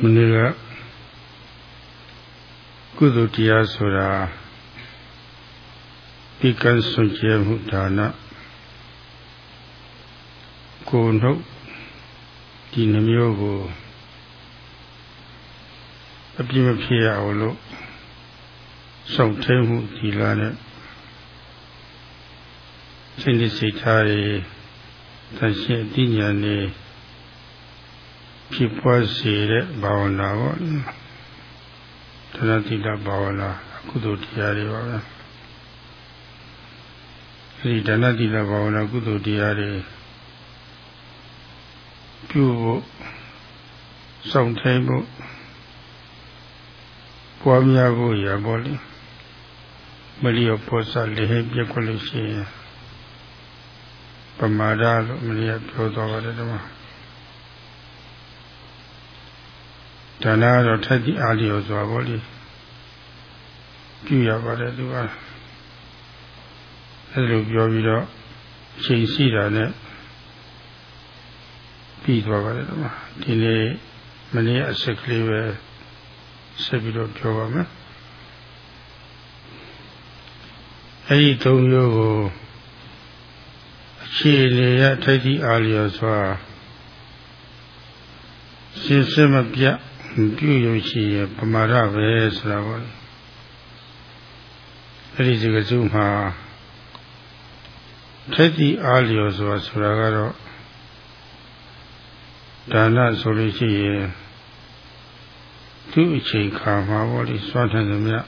မနေ့ကကုသိုလ်တရားဆိုတာဒီကံစွန့်ကြဲမှုဒါနကိုနှုတ်ဒီနှမျိုးကိုအပြည့်မဖြစ်ရအောင်လို့စောင့်ထိန်မှုဒီလာနဲ့စိတ်နဲ့စိတ်ထားရသရှိအတိညာနဲ့ ဖြစ်ပွားစေတဲ့ဘာဝနာပေါ့တဏှတိတဘာဝနာကုသိုလ်တရားတွေပါပဲအဲဒီတဏှတိတဘာဝနာကုသိုလ်တရားတွေပြုဖို့စောင့်ထိန်ဖို့ပွားများဖို့ရပါလိမလျောပေါ်စားလေပြက်ခွလို့ရှိရင်ပမာဒလို့မလျောပြောတော်ပါတယ်ဒီမှာ ဒါနကတော့ထက်ကြီးအားလျော်စွာပေါ့လေပြုရပါတယ်သူကအဲလိုပြောပြီးတော့ချိန်ရှိတာနဲ့ပြီးသွားပါတယ်ဒီမှာဒီနေ့မနေ့အစက်ကလေးပဲဆက်ပြီးတော့ပြောပါမယ်အဲဒီသုံးမျိုးကိုအခြေအနေရထိုက်သည့်အားလျော်စွာရှင်းစမပြတ် ပြုရရှိရပမာဒပဲဆိုတာပေါ့အဲ့ဒီစကားစုမှာထက်သည့်အားလျော်စွာဆိုတာကတော့ဒါနဆိုလို့ရှိရင်သူ့အချိန်ခါမှာပေါ့လေစွမ်းထန်သမျှ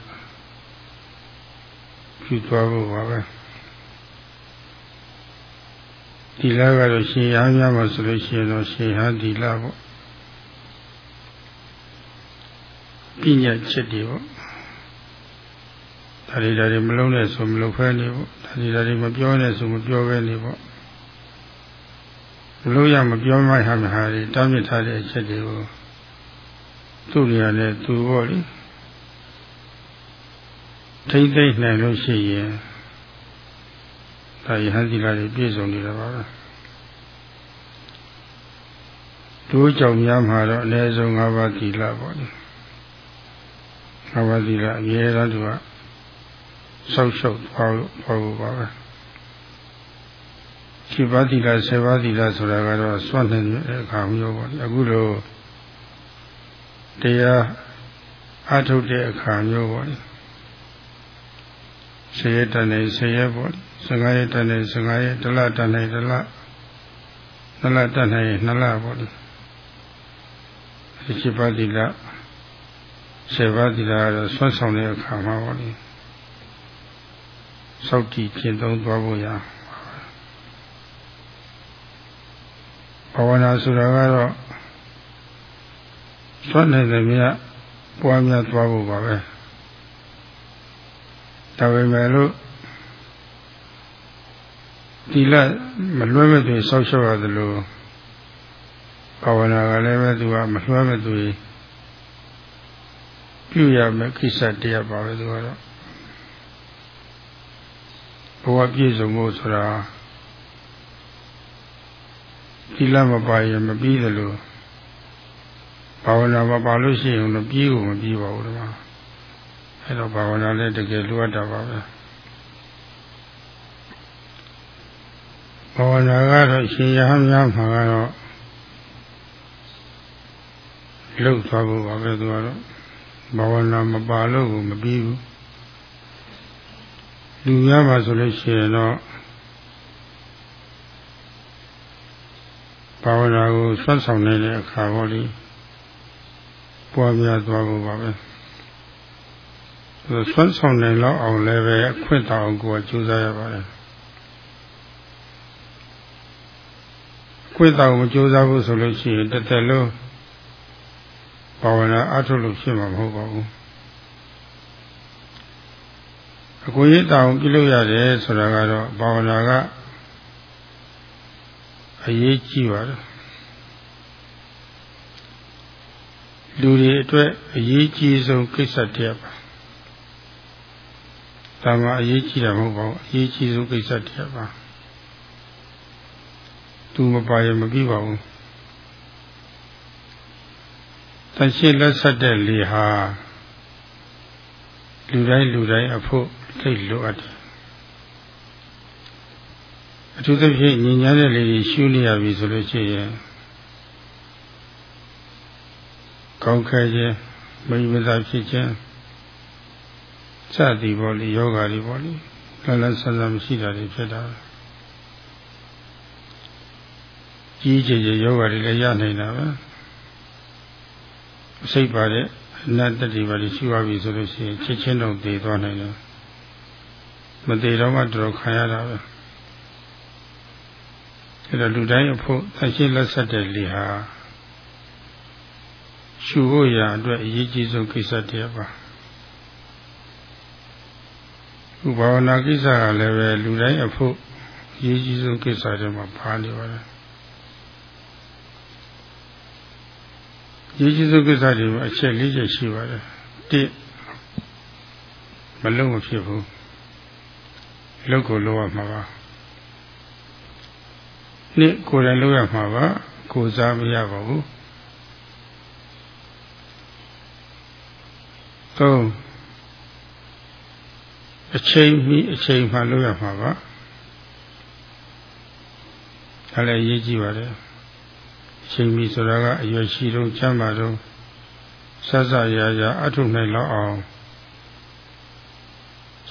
ပြုသွားဖို့ပါပဲဒီလကတော့ရှင်ရဟန်းများမှာဆိုလို့ရှိရင်တော့ရှင်ဟန်းဒီလပေါ့ ပညာချက်တွေပေါ့ဒါတွေဒါတွေမလုံးနဲ့ဆိုမလုံးဖဲနေပေါ့ဒါတွေဒါတွေမပြောနဲ့ဆိုမပြောပဲနေပေါ့မလို့ရမပြောမှဟာမဟာတွေတောင်းမြထားတဲ့အချက်တွေကိုသူ့နေရာနဲ့သူပေါ့လေထိမ့်သိမ့်နိုင်လို့ရှိရင်ဒါယဟန်သီလတွေပြည့်စုံနေတာပါပဲတို့ကြောင့်များမှာတော့အနည်းဆုံး၅ပါးသီလပေါ့လေ ၅ပါးသီလအမြဲတမ်းသူကဆောက်ရှုပ်သွားလို့ပေါ်ဖို့ပါပဲခြေပါးသီလဆယ်ပါးသီလဆိုတာကတော့စွန့်နေတဲ့အခါမျိုးပေါ့အခုလိုတရားအထုတ်တဲ့အခါမျိုးပေါ့ဆယ်ရက်တန်နေဆယ်ရက်ပေါ့15ရက်တန်နေ15ရက်တလတန်နေတလနလတန်နေနလပေါ့ဒီခြေပါးသီလ ဆယ်ပါးသီလကတော့ဆွတ်ဆောင်တဲ့အခါမှာပေါ့လေစောက်တည်ကျင့်သုံးသွားဖို့ရဘာဝနာဆိုတာကတော့ဆွတ်နိုင်တယ်မြတ်ပွားများသွားဖို့ပါပဲဒါပေမဲ့လို့ဒီလမလွဲမသွေဆောက်ရှောက်ရတယ်လို့ဘာဝနာကလည်းပဲသူကမလွှဲမသွေ ပြုရမယ်ခိစ္စတရားပါပဲသူကတော့ဘဝပြည့်စုံဖို့ဆိုတာဒီလမပါရင်မပြီးသလိုဘာဝနာမပါလို့ရှိရင်တော့ပြီးကိုမပြီးပါဘူးဒီမှာအဲ့တော့ဘာဝနာလည်းတကယ်လိုအပ်တာပါပဲဘာဝနာကတော့ရှင်ရဟန်းများမှာကတော့လှုပ်သွားဖို့ပါပဲသူကတော့ ဘာဝနာမပါလို့ကိုမပြီးဘူးလူများပါဆိုလို့ရှိရင်တော့ဘာဝနာကိုဆွတ်ဆောင်နေတဲ့အခါပေါ်လေးပွားများသွားဖို့ပါပဲဆွတ်ဆောင်နိုင်တော့အောင်လည်းပဲအခွင့်တောင်ကိုကြိုးစားရပါတယ်ခွင့်တောင်မကြိုးစားဘူးဆိုလို့ရှိရင်တစ်သက်လုံး ဘာဝနာအထုတ်လို့ဖြစ်မှာမဟုတ်ပါဘူးအကိုကြီးတောင်ပြုလို့ရတယ်ဆိုတာကတော့ဘာဝနာကအရေးကြီးပါတယ်လူတွေအတွက်အရေးကြီးဆုံးကိစ္စတရားပါဒါမှအရေးကြီးတာမဟုတ်ပါဘူးအရေးကြီးဆုံးကိစ္စတရားပါသူမပါရင်မပြီးပါဘူး တန်ရှင်းလက်ဆက်တဲ့လေဟာလူတိုင်းလူတိုင်းအဖို့သိလိုအပ်တယ်အထူးသဖြင့်ညဉ့်ညမ်းတဲ့လေကြီးရှုနေရပြီဆိုလို့ရှိရင်ကောင်းခဲခြင်းမိမသာဖြစ်ခြင်းစသည်ပေါ်လေယောဂါတွေပေါ်လေလလဆန်းဆန်းမရှိတာတွေဖြစ်တာကြီးကြီးကြီးယောဂါတွေလည်းရနိုင်တာပဲ စိတ်ပါတဲ့အနတ္တတိပါတိရှိပါပြီဆိုလို့ရှိရင်ချက်ချင်းတော့တည်သွားနိုင်တယ်မတည်တော့မှတော်ခံရတာပဲအဲ့တော့လူတိုင်းအဖို့အရှိလက်ဆက်တဲ့လေဟာရှုဖို့ရအတွက်အရေးကြီးဆုံးကိစ္စတည်းပါဥပဝနာကိစ္စကလည်းပဲလူတိုင်းအဖို့အရေးကြီးဆုံးကိစ္စတွေမှာပါနေပါတယ် ရေးကြီးဆုံးကိစ္စတွေမှာအချက်၄ချက်ရှိပါတယ်၁မလုံးမဖြစ်ဘူးလုပ်ကိုလုပ်ရမှာပါနှစ်ကိုယ်တိုင်လုပ်ရမှာပါကိုစားမရပါဘူးသုံးအချိန်မီအချိန်မှလုပ်ရမှာပါဒါလည်းအရေးကြီးပါတယ်အ ချိန်မီဆိုတာကအရွယ်ရှိတော့ချမ်းသာတော့ဆက်ဆက်ရရအထုနိုင်လောက်အောင်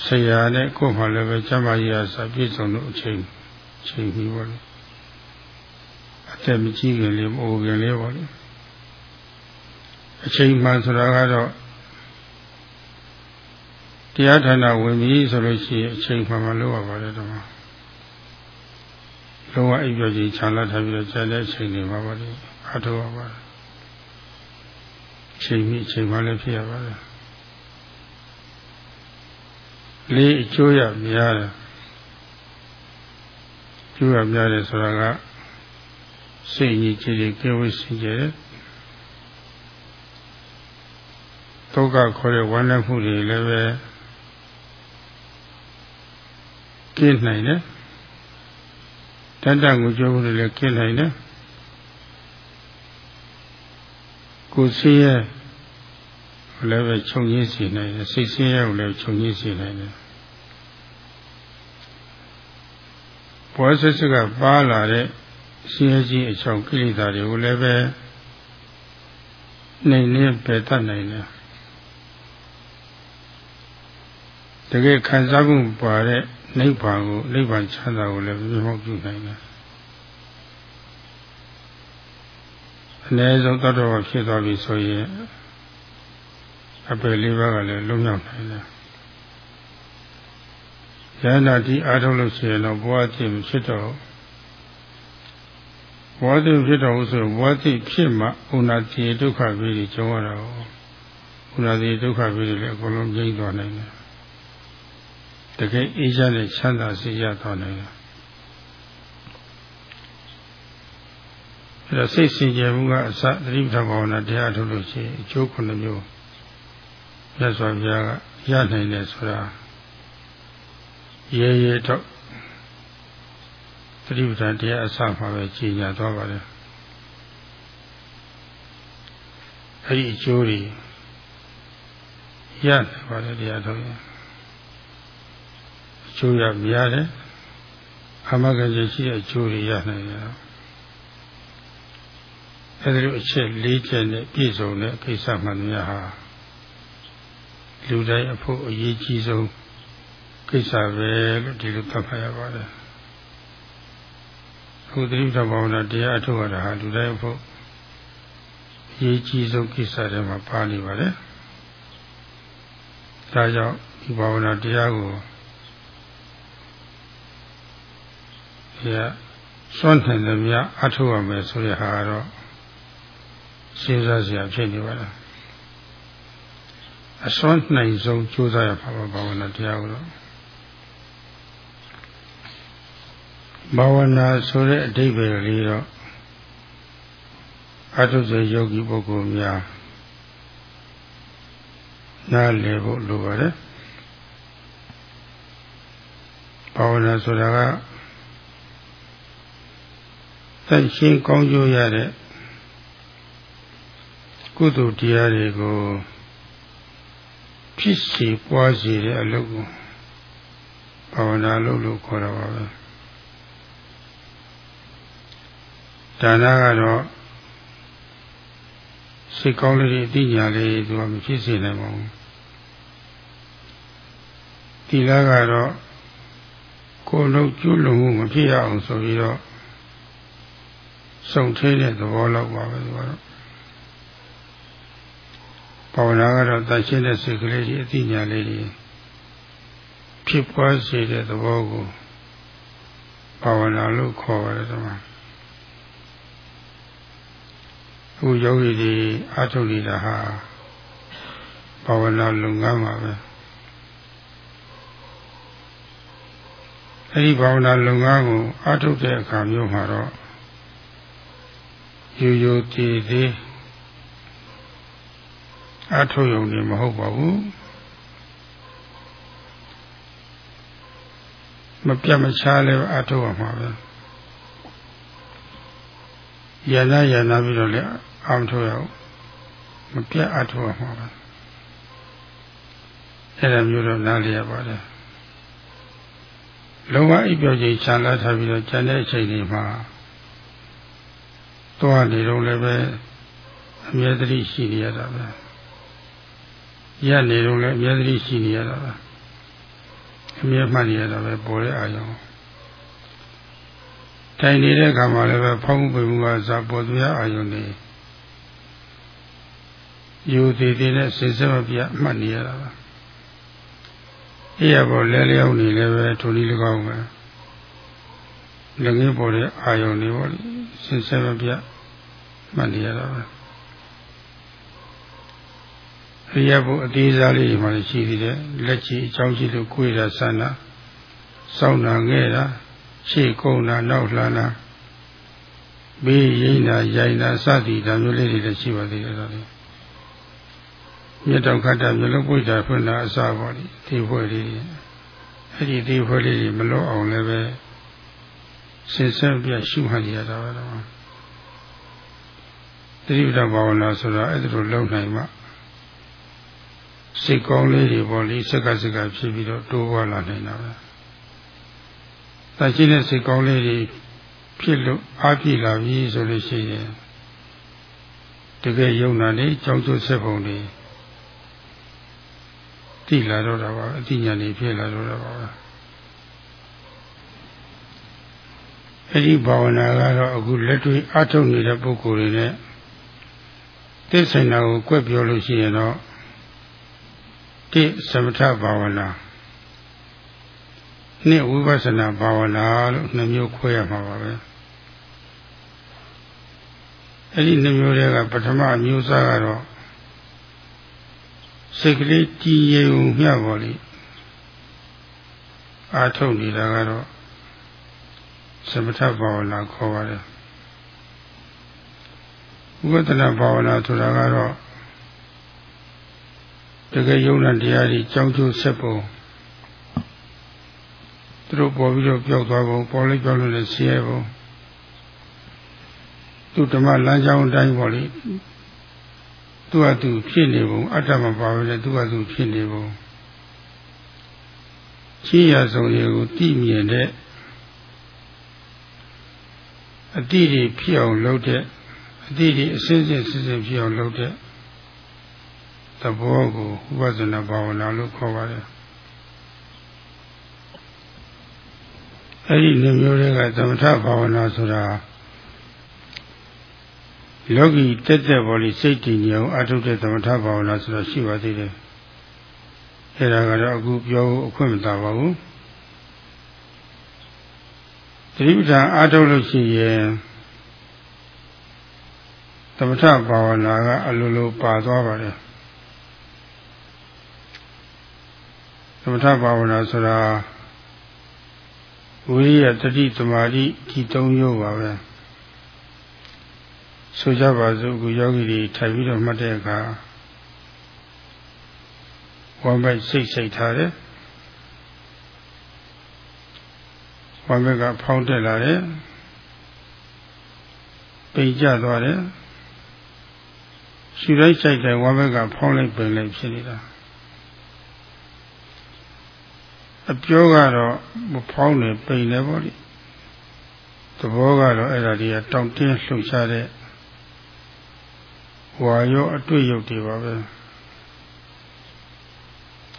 ဆရာနဲ့ကိုယ်မှလည်းပဲချမ်းသာရစပြည့်စုံလို့အချိန်ချိန်ပြီးပါလို့အသက်မကြီးခင်လေးမအိုခင်လေးပါလို့အချိန်မှဆိုတာကတော့တရားဌာနဝင်ပြီဆိုလို့ရှိရင်အချိန်မှမှလုပ်ရပါတယ်တော့ လုံးဝအိပ်ပျော်ကြီးခြံလာထားပြီးတော့ကျန်တဲ့အချိန်တွေမှာပါလေအထောက်ရပါတယ်အချိန်ကြီးအချိန်မှလည်းဖြစ်ရပါတယ်လေးအကျိုးရများတယ်ကျိုးရများတယ်ဆိုတာကစိတ်ကြီးကြည်ကြည်ကဲဝေးစင်ကြယ်ဒုက္ခခေါ်တဲ့ဝမ်းနည်းမှုတွေလည်းပဲကင်းနိုင်တယ် တတ္တကိုကြိုးဖို့လည်းကင်းနိုင်တယ်ကိုယ်ဆင်းရဲလည်းပဲခြုံရင်းစီနိုင်တယ်စိတ်ဆင်းရဲကိုလည်းခြုံရင်းစီနိုင်တယ်ဘောဆစ်စကပါလာတဲ့ဆင်းရဲခြင်းအချောင်ကိလေသာတွေကိုလည်းပဲနိုင်နေပယ်တတ်နိုင်တယ်တကယ်ခံစားမှုပါတဲ့ နိဗ္ဗာန်ကိုနိဗ္ဗာန်ချမ်းသာကိုလည်းမြင်မောက်ပြုနိုင်တယ်အနည်းဆုံးတတ်တော်ဖြစ်သွားပြီဆိုရင်အပယ်လေးပါးကလည်းလွတ်မြောက်နိုင်တယ်ဉာဏ်နာတိအားထုတ်လို့ရှိရင်တော့ဘဝတည်ဖြစ်တော့ဘဝတည်ဖြစ်တော့ဆိုဘဝတည်ဖြစ်မှဥနာတိဒုက္ခပြီးကြုံရတာဥနာတိဒုက္ခပြီးလည်းအကုန်လုံးငြိမ့်သွားနိုင်တယ် တကယ်အေးချမ်းတဲ့ချမ်းသာစေရသွားနိုင်တယ်အဲဒါစိတ်စင်ကြယ်မှုကအစသတိပဋ္ဌာန်ဘာဝနာတရားထုတ်လို့ရှိရင်အကျိုးခုနှစ်မျိုးမြတ်စွာဘုရားကရနိုင်တယ်ဆိုတာရေရေတော့သတိပဋ္ဌာန်တရားအစမှာပဲကြီးညာသွားပါတယ်အဲဒီအကျိုးတွေရနိုင်ပါတယ်တရားထုတ်ရင် ကျိုးရများတယ်အမဂ္ဂင်ရှိတဲ့အကျိုးတွေရနိုင်တယ်အဲဒီလိုအချက်၄ချက်နဲ့ပြည့်စုံတဲ့ကိစ္စမှန်များဟာလူတိုင်းအဖို့အရေးကြီးဆုံးကိစ္စပဲလို့ဒီလိုသတ်မှတ်ရပါတယ်အခုသတိပဋ္ဌာန်ဘာဝနာတရားအထုတ်ရတာဟာလူတိုင်းအဖို့အရေးကြီးဆုံးကိစ္စတွေမှာပါနေပါတယ်ဒါကြောင့်ဒီဘာဝနာတရားကို ဒီကစွန့်နိုင်တယ်များအထုတ်ရမယ်ဆိုတဲ့ဟာကတော့စဉ်းစားစရာဖြစ်နေပါလားအစွမ်းနိုင်ဆုံးကြိုးစားရပါပါဘာဝနာတရားကိုတော့ဘာဝနာဆိုတဲ့အဓိပ္ပာယ်လေးတော့အထုစေယောဂီပုဂ္ဂိုလ်များနားလည်ဖို့လိုပါတယ်ဘာဝနာဆိုတာက တန့်ရှင်းကောင်းကျိုးရတဲ့ကုသိုလ်တရားတွေကိုဖြစ်စီပွားစီတဲ့အလုပ်ကိုဘာဝနာလုပ်လို့ခေါ်တာပါပဲဒါနကတော့စိတ်ကောင်းလေးတွေအသိဉာဏ်လေးသူကမဖြစ်စေနိုင်ပါဘူးဒီလာကတော့ကိုယ်လုံးကျွလွန်မှုမဖြစ်ရအောင်ဆိုပြီးတော့ စုံထဲတဲ့သဘောလောက်ပါပဲသူကတော့ဘာဝနာကတော့တန်ရှင်းတဲ့စိတ်ကလေးကြီးအသိဉာဏ်လေးကြီးဖြစ်ပွားစေတဲ့သဘောကိုဘာဝနာလို့ခေါ်ပါတယ်ဒီမှာအခုယောဂီတွေအထုတ်နေတာဟာဘာဝနာလုပ်ငန်းပါပဲအဲဒီဘာဝနာလုပ်ငန်းကိုအထုတ်တဲ့အခါမျိုးမှာတော့ ရိုးရိုးတည်တည်အထုတ်ရုံနေမဟုတ်ပါဘူးမပြတ်မချားလည်းအထုတ်ရမှာပဲယန္နာယန္နာပြီးတော့လည်းအာမထုတ်ရအောင်မပြတ်အထုတ်ရမှာပဲအဲ့ဒါမျိုးတော့နားလည်ရပါတယ်လုံးဝအိပ်ပျော်ခြင်းခြံလာထားပြီးတော့ကျန်တဲ့အချိန်တွေမှာ သွားနေတော့လည်းပဲအမြဲတည်းရှိနေရတာပဲရနေတော့လည်းအမြဲတည်းရှိနေရတာပဲအမြဲမှတ်နေရတာပဲပေါ်တဲ့အာယုံတိုင်နေတဲ့အခါမှာလည်းပဲဖောင်းမှုပိမှုကဇာပေါ်သူရအာယုံနေယူသေးသေးနဲ့စိတ်ဆက်မပြတ်မှတ်နေရတာပါအေးရပေါ်လဲလျောင်းနေလည်းပဲထိုနည်း၎င်းပဲလည်းငင်းပေါ်တဲ့အာယုံတွေပေါ့စိတ်ဆက်မပြတ် မှတ်နေရတာပါရိယဘုအသေးစားလေးတွေမှရှိသေးတယ်လက်ချီအကြောင်းရှိလို့ကိုယ်ရဆန္ဒစောင်းနာငဲ့တာရှေ့ကုန်းတာနောက်လှမ်းတာဘေးရိမ့်တာရိုင်တာစသည်ဒါမျိုးလေးတွေလည်းရှိပါသေးတယ်ဒါလေးမြတ်တော်ခတ်တာမျိုးလုံးပွေတာဖွင့်တာအစာပေါ်ဒီဒီဖွဲ့လေးအဲ့ဒီဒီဖွဲ့လေးတွေမလွတ်အောင်လည်းပဲစင်ဆက်ပြရှုမှတ်ရတာပါတော့ သတိပဋ္ဌာန်ဘာဝနာဆိုတာအဲ့ဒါလိုလုံနိုင်မှစိတ်ကောင်းလေးတွေပေါ့လေစက်ကစက်ကဖြစ်ပြီးတော့တိုးပွားလာနိုင်တာပဲ။ဒါရှိတဲ့စိတ်ကောင်းလေးတွေဖြစ်လို့အားပြည့်လာပြီဆိုလို့ရှိရင်တကယ်ယုံနာနေကြောင်းကျိုးဆက်ပုံတွေသိလာတော့တာပါအသိဉာဏ်တွေဖြစ်လာတော့တာပါအဲဒီဘာဝနာကတော့အခုလက်တွေ့အထုတ်နေတဲ့ပုဂ္ဂိုလ်တွေနဲ့ သိဆိုင်တာကိုကွက်ပြောလို့ရှိရင်တော့တိသမထဘာဝနာနှစ်ဝိပဿနာဘာဝနာလို့နှစ်မျိုးခွဲရမှာပါပဲအဲ့ဒီနှစ်မျိုးတွေကပထမအမျိုးသားကတော့စိတ်ကလေးကြည်ရုံမျှပါလိအာထုတ်နေတာကတော့သမထဘာဝနာခေါ်ပါတယ် ဝိပဿနာဘာဝနာဆိုတာကတော့တကယ်ယုံနာတရားတွေကြောင်းကျိုးဆက်ပုံသူတို့ပေါ်ပြီးတော့ပြောက်သွားပုံပေါ်လိုက်ပြောက်လို့လည်းဆင်းရဲပုံသူဓမ္မလမ်းကြောင်းတိုင်းပေါ်လေသူကသူဖြစ်နေပုံအတ္တမပါဘဲနဲ့သူကသူဖြစ်နေပုံရှိရဆုံးတွေကိုတိမြင်တဲ့အတိတွေဖြစ်အောင်လုပ်တဲ့ အတိတွေအစစ်စစ်စစ်စစ်ဖြစ်အောင်လုပ်တဲ့သဘောကိုဥပဒနာဘာဝနာလို့ခေါ်ပါတယ်အဲ့ဒီလူမျိုးတွေကသမထဘာဝနာဆိုတာလောကီတက်တက်ပေါ်လိစိတ်တည်ငြိမ်အထုတဲ့သမထဘာဝနာဆိုတာရှိပါသေးတယ်အဲ့ဒါကတော့အခုပြောဖို့အခွင့်မသာပါဘူးသတိပဋ္ဌာန်အားထုတ်လို့ရှိရင် သမထဘာဝနာကအလိုလိုပါသွားပါတယ်သမထဘာဝနာဆိုတာဝိရိယတတိသမာဓိဒီသုံးမျိုးပါပဲဆိုကြပါစို့အခုယောဂီတွေထိုင်ပြီးတော့မှတ်တဲ့အခါဝမ်းဘက်စိတ်စိတ်ထားတယ်ဝမ်းဘက်ကဖောင်းတက်လာတယ်ပိတ်ကျသွားတယ် ရှူလိုက်ကြိုက်တယ်ဝါဘက်ကဖောင်းလိုက်ပင်လိုက်ဖြစ်နေတာအပြောကတော့မဖောင်းနေပိန်နေပေါ့လေသဘောကတော့အဲ့ဒါတွေကတောင့်တင်းလှုပ်ရှားတဲ့ဝါရောအတွေ့ရုပ်တွေပါပဲ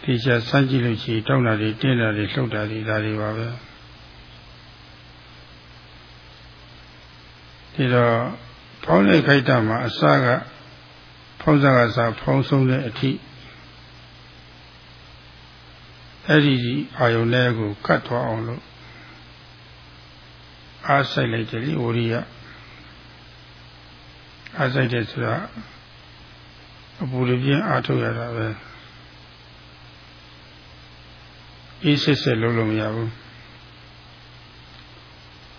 ဒီချက်စမ်းကြည့်လို့ရှိရင်တောင့်တာတွေတင်းတာတွေလှုပ်တာတွေဒါတွေပါပဲဒီတော့ဖောင်းလိုက်ခိုက်တာမှာအစက ဖောင်းစားကစားဖောင်းဆုံးတဲ့အထိအဲ့ဒီအာယုန်လေးကိုကတ်သွားအောင်လို့အားဆိုင်လိုက်တယ်လေဝရိယအားဆိုင်တယ်ဆိုတာအပူရပြင်းအားထုတ်ရတာပဲအေးစစ်စစ်လုံးလို့မရဘူး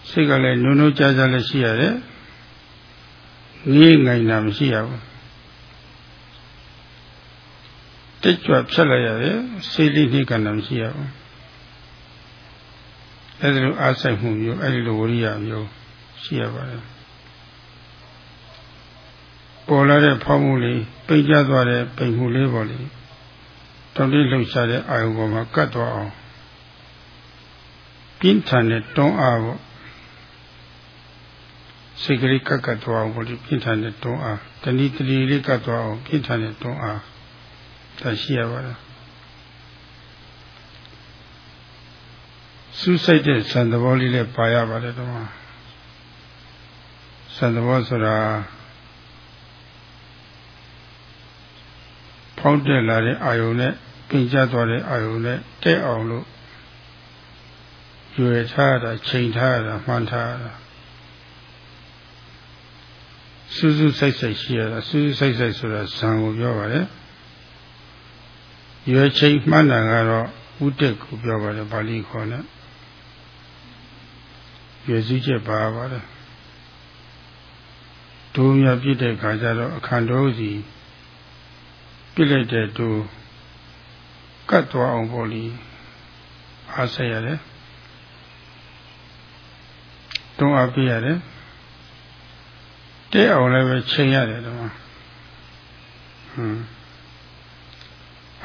စိတ်ကလည်းနုံနုံကြားကြားလည်းရှိရတယ်ငေးငိုင်တာမရှိရဘူး တက်ကြွဖြတ်လိုက်ရတယ်စိတ်လေးနှိကဏ္ဍမရှိရဘူးအဲဒီလိုအားဆိုင်မှုမျိုးအဲဒီလိုဝရိယမျိုးရှိရပါတယ်ပေါ်လာတဲ့ဖောက်မှုလေးပိတ်ကျသွားတဲ့ပိန်မှုလေးပေါ်လေးတောင်းတလှုပ်ရှားတဲ့အာယုံပေါ်မှာကတ်သွားအောင်ပြင်းထန်တဲ့တွန်းအားပေါ့စိတ်ကလေးကတ်ကတ်သွားအောင်ပေါ့ဒီပြင်းထန်တဲ့တွန်းအားတဏီတလီလေးကတ်သွားအောင်ပြင်းထန်တဲ့တွန်းအား ဒါရှိရပါတယ်စူးစိုက်တဲ့စံသဘောလေးလည်းပါရပါတယ်တော့စံသဘောဆိုတာဖောက်တက်လာတဲ့အာယုံနဲ့ပြင်ကျသွားတဲ့အာယုံနဲ့တဲ့အောင်လို့ရွယ်ထားတာချိန်ထားတာမှန်ထားတာစူးစူးစိုက်စိုက်ရှိရတာစူးစူးစိုက်စိုက်ဆိုတာဇံကိုပြောပါတယ် ရွယ်ချိန်မှန်တာကတော့ဥတက်ကိုပြောပါတယ်ပါဠိခေါ်နဲ့ရွယ်စည်းချက်ပါပါတယ်ဒုမြပြည့်တဲ့ခါကျတော့အခန္ဓာစီပြည့်လိုက်တဲ့ဒုကတ်သွားအောင်ပေါ့လေအားဆက်ရတယ်တွန်းအားပေးရတယ်တဲ့အောင်လည်းပဲချိန်ရတယ်တော့ဟွန်း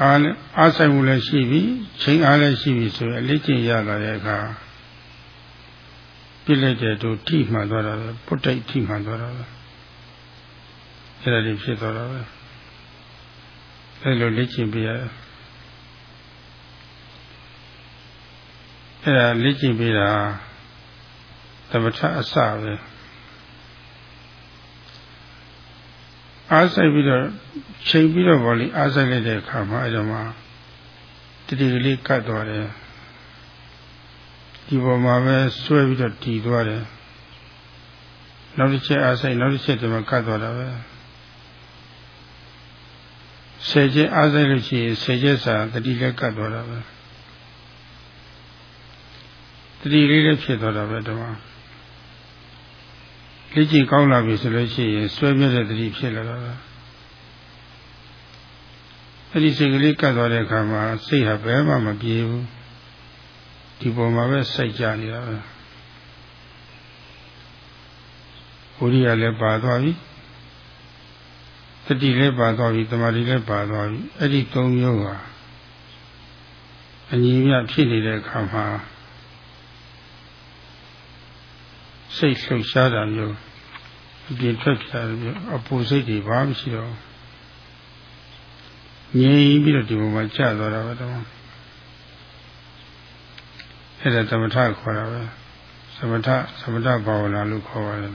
အားအားဆိုင်မှုလည်းရှိပြီချိန်အားလည်းရှိပြီဆိုရင်အလေးကျင့်ရလာတဲ့အခါပြစ်လိုက်တဲ့တို့ထိမှန်သွားတာပဲပုတ်တိုက်ထိမှန်သွားတာပဲအဲ့ဒါလေးဖြစ်သွားတာပဲအဲ့လိုလက်ကျင့်ပြရတယ်အဲ့ဒါလက်ကျင့်ပြတာသမထအစပဲ အားဆိုင်ပြီးတော့ချိန်ပြီးတော့ဗောလေအားဆိုင်လိုက်တဲ့အခါမှာအဲ့တော့မှတတိကလေးကတ်သွားတယ်ဒီပေါ်မှာပဲဆွဲပြီးတော့တည်သွားတယ်နောက်တစ်ချက်အားဆိုင်နောက်တစ်ချက်ဒီမှာကတ်သွားတာပဲဆယ်ချက်အားဆိုင်လို့ရှိရင်ဆယ်ချက်စာတတိလည်းကတ်သွားတာပဲတတိလေးလည်းဖြစ်သွားတာပဲဒီမှာ လေ့ကျင့်ကောင်းလာပြီဆိုလို့ရှိရင်ဆွဲပြတဲ့တတိဖြစ်လာတာပဲအဲ့ဒီစိတ်ကလေးကတ်သွားတဲ့အခါမှာစိတ်ဟာဘယ်မှမပြေဘူးဒီပုံမှာပဲစိုက်ကြနေတာပဲဝိရိယလည်းပါသွားပြီတတိလည်းပါသွားပြီတမာတိလည်းပါသွားပြီအဲ့ဒီသုံးမျိုးဟာအညီမြဖြစ်နေတဲ့အခါမှာ စိတ်လှုပ်ရှားတာမျိုးအပြင်ထွက်ကြတာမျိုးအပူစိတ်တွေဘာမှမရှိတော့ငြိမ်ပြီးတော့ဒီဘုံမှာကြာသွားတာပဲတော့အဲ့ဒါသမထခေါ်တာပဲသမထသမထဘာဝနာလို့ခေါ်ပါတယ်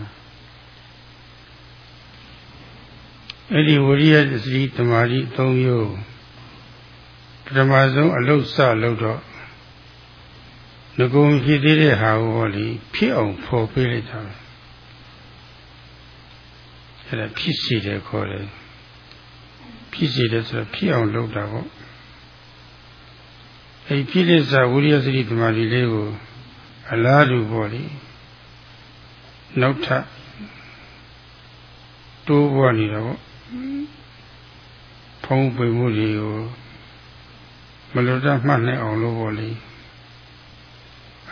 အဲ့ဒီဝိရိယသတိတမာတိသုံးမျိုးပထမဆုံးအလုတ်စလို့တော့ ငကုံဖြစ်သေးတဲ့ဟာကိုဟောလေဖြစ်အောင်ဖော်ပေးလိုက်တာပဲအဲ့ဒါဖြစ်စီတယ်ခေါ်တယ်ဖြစ်စီတယ်ဆိုတော့ဖြစ်အောင်လုပ်တာပေါ့အဲ့ဖြစ်လက်စာဝိရိယစတိသမာဓိလေးကိုအလားတူပေါ့လေနောက်ထပ်တိုးပေါ်နေတာပေါ့ဖုံးပွေမှုတွေကိုမလွတ်တတ်မှတ်နိုင်အောင်လို့ပေါ့လေ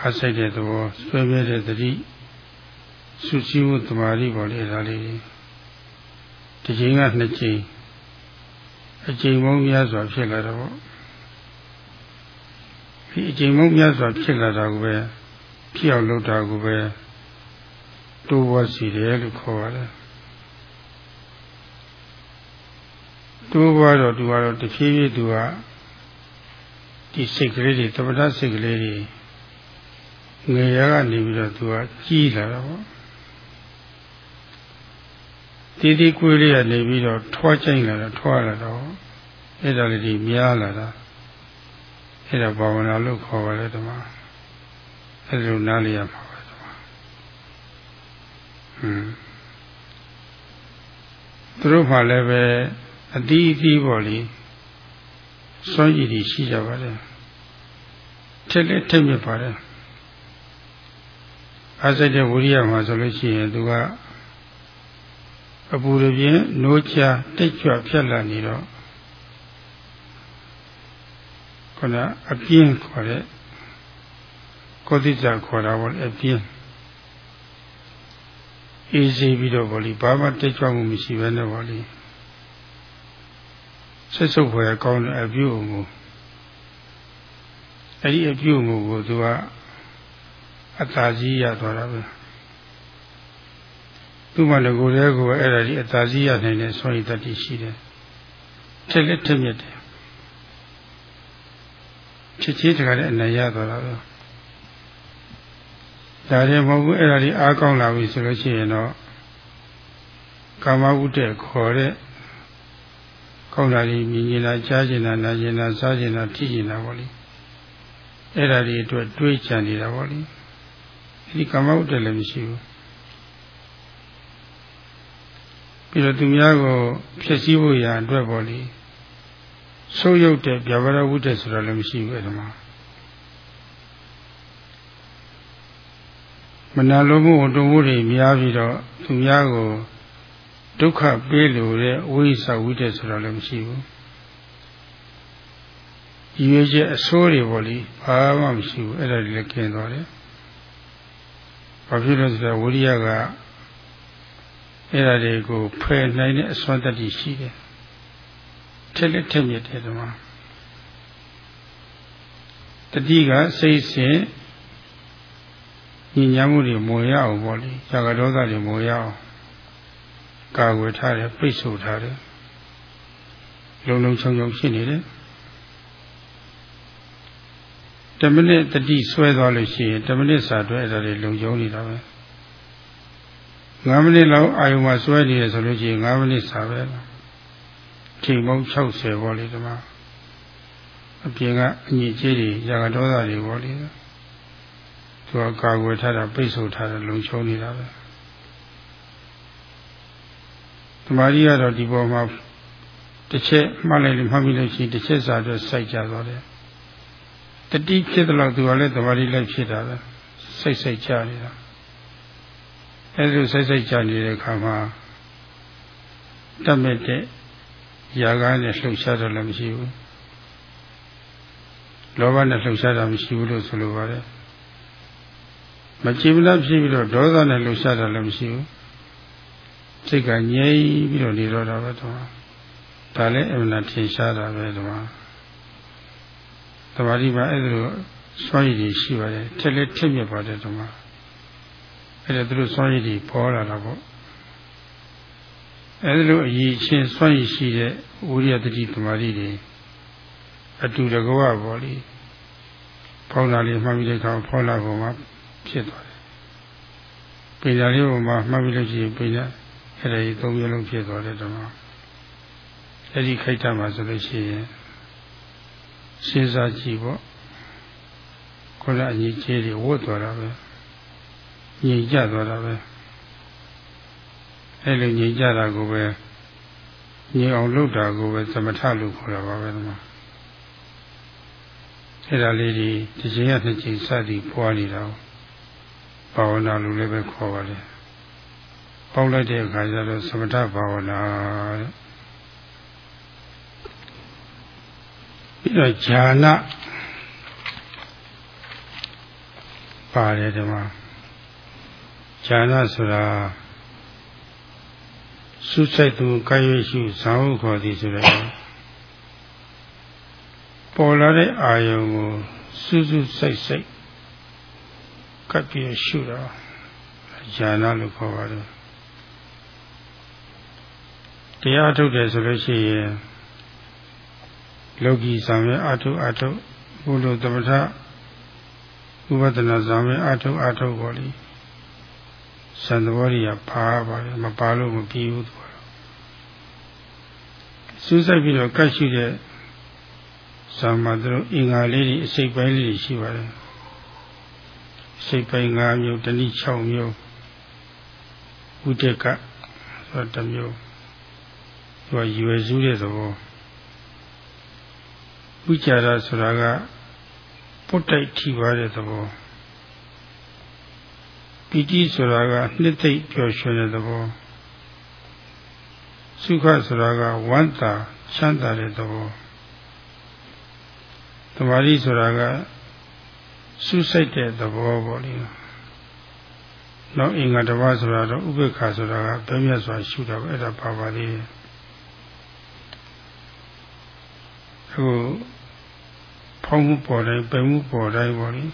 အားစိတ်တဲ့သဘောဆွဲပြတဲ့သတိစုစည်းမှုတမာရီပေါ်လေဒါလေးတစ်ချိန်ကနှစ်ချိန်အချိန်ပေါင်းများစွာဖြစ်လာတော့ဒီအချိန်ပေါင်းများစွာဖြစ်လာတာကိုပဲဖြစ်အောင်လုပ်တာကိုပဲတိုးဝစီတယ်လို့ခေါ်ပါတယ်တိုးဘွားတော့သူကတော့တဖြည်းဖြည်းသူကဒီစိတ်ကလေးတွေတပ္ပဒစိတ်ကလေးတွေ ငယ်ရကနေပြီးတော့သူကကြီးလာတာပေါ့တီးတီးကွေးလေးကနေပြီးတော့ထွားချိုင်လာတာထွားလာတော့အဲ့ဒါလေးဒီများလာတာအဲ့ဒါဘာဝနာလို့ခေါ်ပါလေဓမ္မအဲ့လိုနားလည်ရမှာပါဓမ္မဟွန်းသူတို့မှလည်းပဲအတီးအတီးပေါ့လေစွန့်ရည်ရှိကြပါတယ်ထက်လက်ထက်မြက်ပါတယ် အားစိတ်တဲ့ဝိရိယမှာဆိုလို့ရှိရင်သူကအပူရပြင်းနိုးချတိတ်ကြွဖြတ်လာနေတော့ခုနအပြင်းခေါ်တဲ့ကိုသိကြခေါ်တာပေါ့အပြင်းအေးစေးပြီးတော့ဗောလီဘာမှတိတ်ကြွမှုမရှိဘဲနဲ့ဗောလီဆက်စုပ်ဖွယ်ကောင်းတဲ့အပြုအမူအဲ့ဒီအပြုအမူကိုသူက အသာကြီးရသွားတာပဲသူ့မှာလည်းကိုယ်တည်းကိုအဲ့ဒါဒီအသာကြီးရနိုင်တဲ့ဆွမ်းရည်တတိရှိတယ်ထက်လက်ထက်မြက်တယ်ဖြစ်ချင်းတခါလည်းအနိုင်ရသွားတာပဲဒါရင်မဟုတ်ဘူးအဲ့ဒါဒီအားကောင်းလာပြီဆိုလို့ရှိရင်တော့ကာမဝုတ္တခေါ်တဲ့ကောင်းတာကြီးမြင်ကျင်တာကြားကျင်တာနားကျင်တာစားကျင်တာထိကျင်တာပေါ့လေအဲ့ဒါဒီအတွက်တွေးကြံနေတာပေါ့လေ ဒီကာမဝတ္တလည်းမရှိဘူးပြီးတော့သူများကိုဖြစ်စည်းဖို့ရာအတွက်ပေါ့လေဆိုးရုပ်တဲ့ဗျာပါဒဝတ္တဆိုတာလည်းမရှိဘူးအဲ့ဒါမှာမနာလိုမှုတုံမှုတွေများပြီးတော့သူများကိုဒုက္ခပေးလို့တဲ့ဝိသဝိတ္တဆိုတာလည်းမရှိဘူးရွေးချက်အဆိုးတွေပေါ့လေဘာမှမရှိဘူးအဲ့ဒါတွေလည်းကျင်းသွားတယ် ဘာဖြစ်လို့ဆိုတော့ဝိရိယကအဲ့ဒါတွေကိုဖယ်နိုင်တဲ့အစွမ်းတတ္တိရှိတယ်ထက်လက်ထက်မြက်တယ်ဒီမှာတတိကစိတ်စဉ်ညဉ့်ညမ်းမှုတွေမဝင်ရအောင်ပေါ့လေဇာကဒေါသတွေမဝင်ရအောင်ကာကွယ်ထားတယ်ပိတ်ဆို့ထားတယ်လုံလုံချုံချုံရှိနေတယ် တမိနစ်တတိဆွဲသွားလို့ရှိရင်တမိနစ်စာအတွက်အဲ့ဒါတွေလုံခြုံနေတာပဲ9မိနစ်လောက်အာယုံမှာဆွဲနေရဆိုလို့ရှိရင်9မိနစ်စာပဲချိန်ပေါင်း60ပေါ့လေဒီမှာအပြင်ကအညစ်အကြေးတွေရာဂဒေါသတွေပေါ့လေသူကကာကွယ်ထားတာပိတ်ဆို့ထားတာလုံခြုံနေတာပဲတမာရီကတော့ဒီပေါ်မှာတစ်ချက်မှတ်လိုက်လို့မှတ်ပြီးလို့ရှိရင်တစ်ချက်စာအတွက်စိုက်ကြသွားတယ် တတိဖြစ်တော့သူကလည်းတမာရီလိုက်ဖြစ်တာပဲစိတ်စိတ်ကြနေတာအဲလိုစိတ်စိတ်ကြနေတဲ့အခါမှာတတ်မဲ့တဲ့ຢာကားနဲ့လှုပ်ရှားတော့လည်းမရှိဘူးလောဘနဲ့လှုပ်ရှားတာမရှိဘူးလို့ဆိုလိုပါတယ်မကြည်မလားဖြစ်ပြီးတော့ဒေါသနဲ့လှုပ်ရှားတာလည်းမရှိဘူးစိတ်ကငြိမ်ပြီးတော့နေတော့တာပဲတော့ဒါလည်းအမှန်ထင်ရှားတာပဲတော့ သမာဓိမှာအဲ့ဒါလိုစွမ်းရည်တွေရှိပါတယ်ထက်လက်ထက်မြက်ပါတယ်တော့အဲ့ဒါသူတို့စွမ်းရည်တွေပေါ်လာတာပေါ့အဲ့ဒါလိုအရေးချင်းစွမ်းရည်ရှိတဲ့ဝိရိယတတိသမာဓိတွေအတူတကွာပေါ့လေဖောင်းတာလေးမှတ်ပြီးတဲ့အခါဖောင်းလာပုံမှာဖြစ်သွားတယ်ပိညာလေးပုံမှာမှတ်ပြီးလို့ရှိရင်ပိညာအဲ့ဒါကြီးသုံးမျိုးလုံးဖြစ်သွားတဲ့ဓမ္မအဲ့ဒီခိုက်တာမှာဆိုလို့ရှိရင် စဉ်းစားကြည့်ပေါ့ခုနအကြီးကြီးတွေဝတ်သွားတာပဲညင်ကြသွားတာပဲအဲ့လိုညင်ကြတာကိုပဲညင်အောင်လုပ်တာကိုပဲသမထလို့ခေါ်တာပါပဲဓမ္မအဲ့ဒါလေးဒီတစ်ချိန်ရနှစ်ချိန်စသည်ပွားနေတာဘာဝနာလို့လည်းပဲခေါ်ပါလေပေါက်လိုက်တဲ့အခါကျတော့သမထဘာဝနာတဲ့ ပြီးတော့ဈာနပါတယ်ဒီမှာဈာနဆိုတာစုဆိုင်သူကာယရှိဇာဟုခေါ်သည်ဆိုတော့ပေါ်လာတဲ့အာယုံကိုစူးစူးစိုက်စိုက်ကပ်ပြီးရှုတော့ဉာဏလို့ခေါ်ပါတယ်တရားထုတ်တယ်ဆိုလို့ရှိရင် လောကီဆောင်ရဲ့အထုအထုဘုလိုသမထဥပဒနာဆောင်ရဲ့အထုအထုပေါ်လိစံသဘောကြီးကပါပါတယ်မပါလို့မပြီးဘူးသူကတော့စူးစိုက်ပြီးတော့ကတ်ရှိတဲ့ဇာမသူတို့အင်္ဂါလေးတွေအစိတ်ပိုင်းလေးတွေရှိပါတယ်စိတ်ပိုင်း၅မျိုးတနည်း6မျိုးဥဒကဆိုတမျိုးသူကရွယ်စုတဲ့သဘော ဝိจารဆိုတာကပုတ်တိုက်ထိပါတဲ့သဘောပီတိဆိုတာကနှစ်သိမ့်ပျော်ရွှင်တဲ့သဘောစုခဆိုတာကဝမ်းသာချမ်းသာတဲ့သဘောတမာရီဆိုတာကစူးစိုက်တဲ့သဘောပေါ့လေနောက်အင်္ဂါတစ်ပါးဆိုတာတော့ဥပေက္ခဆိုတာကဘယ်မြတ်စွာရှုတာပဲအဲ့ဒါပါပါသေးတယ်အခု ဖောင်းမှုပေါ်တိုင်းပင်မှုပေါ်တိုင်းပေါ့လေ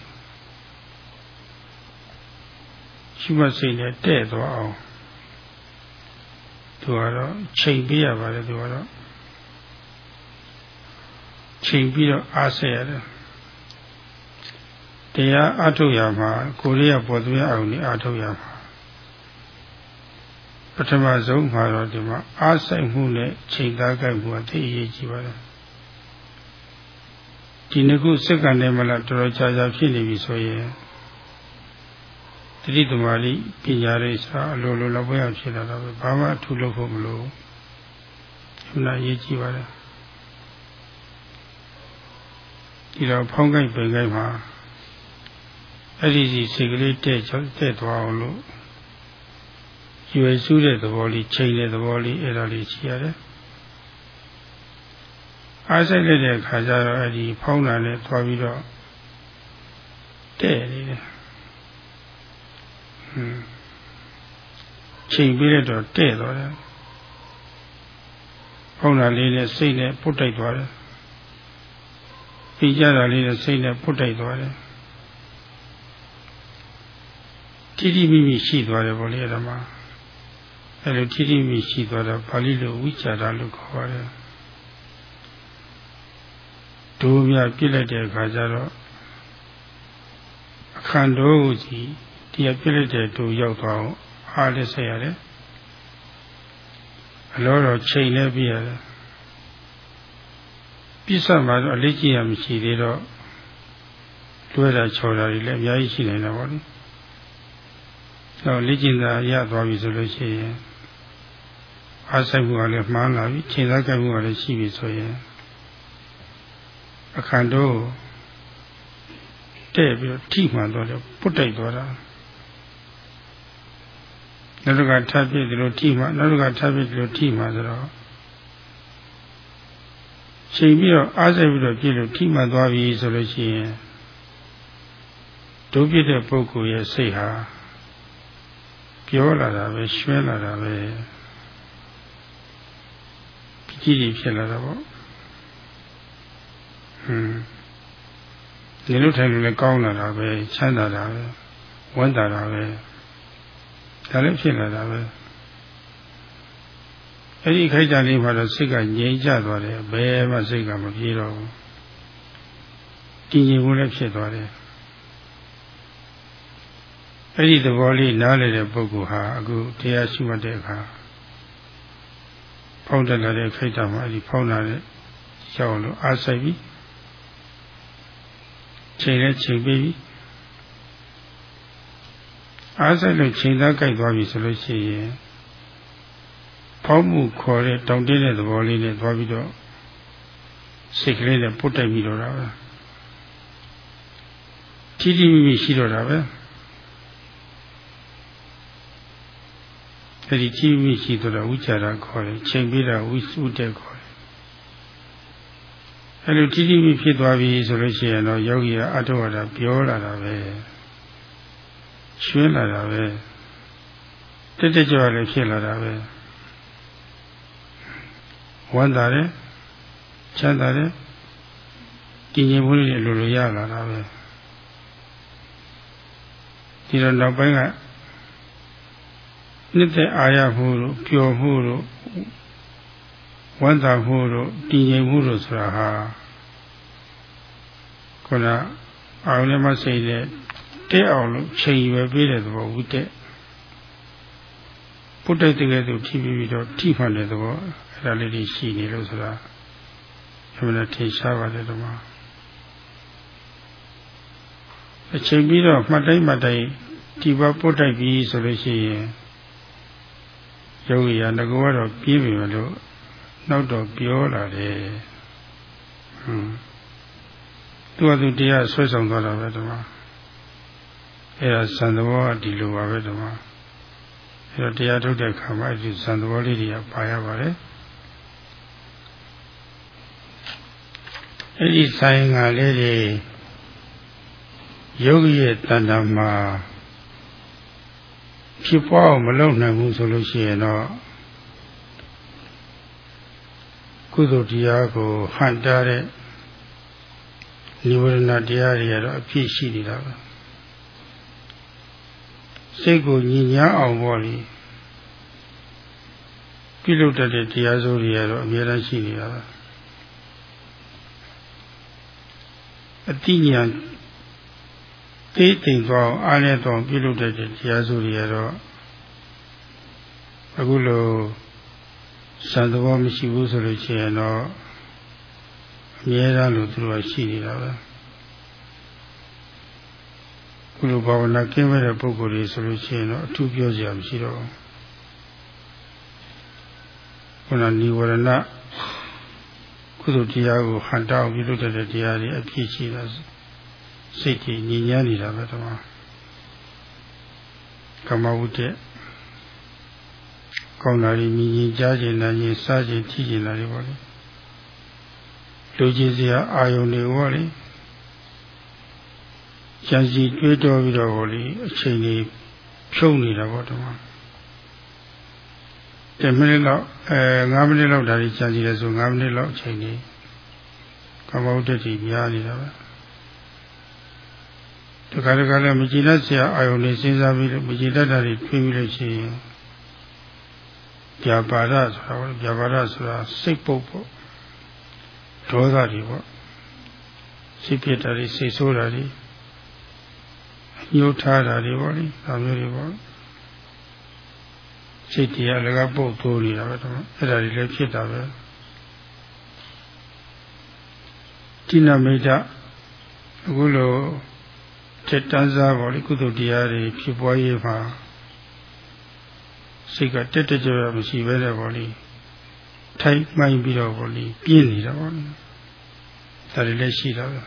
ရှုမှတ်စိတ်နဲ့တဲ့သွားအောင်သူကတော့ချိန်ပေးရပါတယ်သူကတော့ချိန်ပြီးတော့အားဆက်ရတယ်တရားအထုတ်ရမှာကိုရီးယားပေါ်သွင်းအောင်นี่အထုတ်ရမှာပထမဆုံးမှာတော့ဒီမှာအားဆိုင်မှုနဲ့ချိန်သားကြိုက်မှုအသိအရေးကြီးပါတယ် ဒီနှစ်ခုစက္ကန့်နဲ့မလားတော်တော်ကြာကြာဖြစ်နေပြီဆိုရင်တတိသမารိပညာရေးစာအလိုလိုလောက်ပွဲအောင်ဖြစ်လာတော့ဘာမှအထူးလုပ်ဖို့မလိုဘူးနာရေးကြည့်ပါလေဒီတော့ဖောင်းကိုက်ပင်ကိုက်မှာအဲ့ဒီစီစိတ်ကလေးတဲ့ချောတဲ့သွားအောင်လို့ရွယ်စုတဲ့သဘောလေးချိန်တဲ့သဘောလေးအဲ့ဒါလေးရှိရတယ် အားဆိုင်လိုက်တဲ့အခါကျတော့အဲဒီဖောင်းတာနဲ့သွားပြီးတော့တဲ့နေတယ်ဟွန်းချိန်ပြီးတော့တဲ့တော့တယ်ဖောင်းတာလေးနဲ့စိတ်နဲ့ပုတ်တိုက်သွားတယ်ပြီးကြတာလေးနဲ့စိတ်နဲ့ပုတ်တိုက်သွားတယ်တိတိမိမိရှိသွားတယ်ဗောလေဓမ္မအဲလိုတိတိမိမိရှိသွားတာပါဠိလိုဝိချာတာလို့ခေါ်ပါတယ် ဒိုးမြပြစ်လိုက်တဲ့အခါကျတော့အခန္ဓာကိုကြည့်တရားပြစ်လိုက်တဲ့ဒိုးရောက်သွားအောင်အားလက်ဆက်ရတယ်အလောတော်ချိန်လဲပြရတယ်ပြစ်ဆက်မှာတော့အလေးကြီးရမရှိသေးတော့လွဲတာချော်တာတွေလည်းအများကြီးရှိနေတာပေါ့လေတော့လေ့ကျင့်တာရသွားပြီဆိုလို့ရှိရင်အားဆိုင်မှုကလည်းမှားလာပြီချိန်သားကြိုက်မှုကလည်းရှိပြီဆိုရင် အခန္ဓာတဲ့ပြီးတော့ထိမှန်တော့တယ်ပုတ်တိုက်သွားတာနောက်တစ်ခါထပ်ပြည့်ဒီလိုထိမှနောက်တစ်ခါထပ်ပြည့်ဒီလိုထိမှဆိုတော့ချိန်ပြီးတော့အားဆိုင်ပြီးတော့ပြည့်လို့ထိမှန်သွားပြီဆိုလို့ရှိရင်ဒုပြည့်တဲ့ပုဂ္ဂိုလ်ရဲ့စိတ်ဟာပြောလာတာပဲရွှဲလာတာပဲကြည့်ကြည့်ဖြစ်လာတာပေါ့ ဟွန်းဒီလိုထိုင်လို့လည်းကောင်းလာတာပဲချမ်းသာတာပဲဝမ်းသာတာပဲဒါလည်းဖြစ်လာတာပဲအဲ့ဒီခိုက်ကြလေးမှာတော့စိတ်ကငြိမ်ကျသွားတယ်ဘယ်မှစိတ်ကမပြေတော့ဘူးတည်ငြိမ်မှုလည်းဖြစ်သွားတယ်အဲ့ဒီသဘောလေးနားလည်တဲ့ပုဂ္ဂိုလ်ဟာအခုတရားရှိမှတ်တဲ့အခါဖောင်းတက်လာတဲ့ခိတ်တာမှာအဲ့ဒီဖောင်းလာတဲ့ရောက်လို့အားဆိုင်ပြီး ချိန်နဲ့ချိန်ပြီးအားဆိုင်လို့ချိန်သားကြိုက်သွားပြီဆိုလို့ရှိရင်ဖောင်းမှုခေါ်တဲ့တောင်တင်းတဲ့သဘောလေးနဲ့သွားပြီးတော့စိတ်ကလေးနဲ့ပုတ်တိုက်ပြီးတော့တာပဲထီးထီးမိမိရှိတော့တာပဲအဲဒီကြည့်မိရှိတော့ဝိချာရခေါ်တယ်ချိန်ပြီးတော့ဝိစုတဲ့ခေါ်တယ် အဲလိုကြည့်ကြည့်မိဖြစ်သွားပြီဆိုလို့ရှိရင်တော့ယောဂီကအထောက်အထားပြောလာတာပဲရှင်းလာတာပဲတက်တက်ကြွလည်းဖြစ်လာတာပဲဝမ်းသာတယ်ချမ်းသာတယ်တည်ငြိမ်မှုလေးလိုလိုရလာတာပဲဒီတော့နောက်ပိုင်းကနှစ်သက်အာရမှုတို့ပျော်မှုတို့ ဝမ်းသာမှုတို့တည်ငြိမ်မှုတို့ဆိုတာဟာခုနအာရုံနဲ့မစိတ်နဲ့တဲ့အောင်လို့ချိန်ရွယ်ပေးတဲ့သဘောဝိတက်ပုတ်တိုက်တကယ်သူထိပြီးပြီးတော့ထိမှန်တဲ့သဘောအဲ့ဒါလေးတွေရှိနေလို့ဆိုတာအမှန်ထင်ရှားပါတယ်ဓမ္မအချိန်ပြီးတော့မှတ်တိုင်းမှတ်တိုင်းဒီဘပုတ်တိုက်ပြီးဆိုလို့ရှိရင်ယောဂီရငကောကတော့ပြေးပြီမလို့ နောက်တော့ပြောလာတယ်ဟွန်းသူကသူတရားဆွဲဆောင်သွားတာပဲဓမ္မအဲ့ဒါဇန်သဘောကဒီလိုပါပဲဓမ္မအဲ့တော့တရားထုတ်တဲ့ခါမှာဒီဇန်သဘောလေးတွေကပါရပါတယ်အဲ့ဒီဆိုင်ကလေးတွေယောဂီရဲ့တဏ္ဍာမှာဖြစ်ပွားအောင်မလုပ်နိုင်ဘူးဆိုလို့ရှိရင်တော့ ကုသိုလ်တရားကိုဟန်တားတဲ့နိဝရဏတရားတွေကတော့အပြည့်ရှိနေတာပဲစိတ်ကိုညင်ညာအောင်ပေါ့လေပြုလုပ်တတ်တဲ့တရားစိုးတွေကတော့အများကြီးရှိနေတာပဲအတိညာသိသိသွားအောင်အားနဲ့တော့ပြုလုပ်တတ်တဲ့တရားစိုးတွေကတော့အခုလို စံသဘောမရှိဘူးဆိုလို့ရှိရင်တော့အမြဲတမ်းလို့သူတို့ကရှိနေတာပဲခုလိုဘာဝနာကင်းမဲ့တဲ့ပုဂ္ဂိုလ်တွေဆိုလို့ရှိရင်တော့အထူးပြောစရာမရှိတော့ဘူးခုနនិဝရဏကုသိုလ်တရားကိုဟန်တောင်းပြုလုပ်တဲ့တရားတွေအပြည့်ရှိတာစိတ်ကြီးညဉ့်ညမ်းနေတာပဲတမကမ္မဝုတ္တ ကောင်းတာတွေမြင်ရင်ကြားကျင်တာရင်စားကျင်ထိကျင်တာတွေပေါ့လေလူကြီးစရာအာယုန်တွေပေါ့လေကြံစီတွေးတောပြီးတော့ပေါ့လေအချိန်ကြီးဖြုံနေတာပေါ့တမ10မိနစ်လောက်အဲ9မိနစ်လောက်ဒါကြီးကြံစီလဲဆို9မိနစ်လောက်အချိန်ကြီးကမ္ဘာဥဒ္ဒတိများနေတာပဲတခါတခါလည်းမကြည်တတ်စရာအာယုန်တွေစဉ်းစားပြီးတော့မကြည်တတ်တာတွေတွေးပြီးလို့ရှိရင် ပြပါဒဆိုတာပြပါဒဆိုတာစိတ်ပုတ်ပေါ့ဒေါသတွေပေါ့စိတ်ပြတာတွေစိတ်ဆိုးတာတွေညှို့ထားတာတွေပေါ့လေဒါမျိုးတွေပေါ့စိတ်တရားလည်းကပုတ်ထိုးနေတာပဲတော့အဲ့ဒါတွေလည်းဖြစ်တာပဲတိနမိတ်အခုလိုထက်တန်းစားပေါ့လေကုသိုလ်တရားတွေဖြစ်ပွားရေးမှာ စိတ်ကတက်တက်ကြွမရှိပဲတဲ့ပေါ့လေထိုင်မှိုင်းပြီးတော့ပေါ့လေပြင်းနေတာပေါ့လေဒါတွေလည်းရှိတာပဲ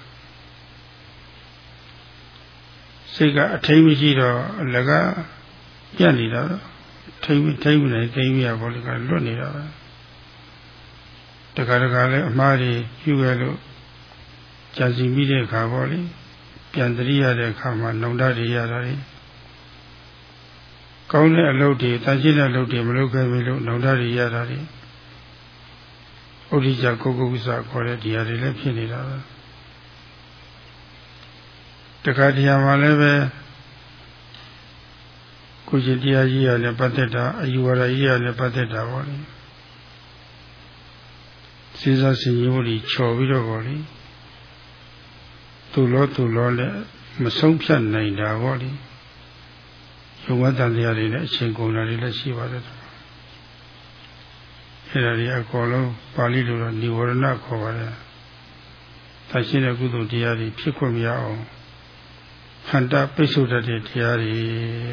စိတ်ကအထိန်မရှိတော့အလကပြတ်နေတာထိန်ထိန်နေထိန်ရပေါ့လေကလွတ်နေတာပဲတခါတခါလည်းအမှားတွေယူခဲ့လို့ကြာစီမိတဲ့အခါပေါ့လေပြန်တရိရတဲ့အခါမှာနှုံတတွေရတာတွေ ကောင်းတဲ့အလုပ်တွေတန်ရှင်းတဲ့အလုပ်တွေမလုပ်ခဲ့ပြီလို့နှောင်တတွေရတာတွေဥဒိကြကိုကုကုသခေါ်တဲ့တရားတွေလည်းဖြစ်နေတာပဲတခါတရံမှာလည်းပဲကိုရှင်တရားကြီးရလည်းပတ်သက်တာအယူဝါဒကြီးရလည်းပတ်သက်တာပေါ့လေစဉ်းစားဆင်ခြင်မှုတွေချော်ပြီးတော့ပေါ့လေသူ့လောသူ့လောလည်းမဆုံးဖြတ်နိုင်တာပေါ့လေ ယုံဝတ္တတရားတွေနဲ့အချိန်ကုန်တာတွေလည်းရှိပါတယ်အဲ့ဒါတွေအကုန်လုံးပါဠိလိုတော့និဝရဏခေါ်ပါတယ်။ဒါရှိတဲ့ကုသိုလ်တရားတွေဖြစ်ခွင့်မရအောင်ဟန္တာပိတ်ဆို့တတ်တဲ့တရားတွေ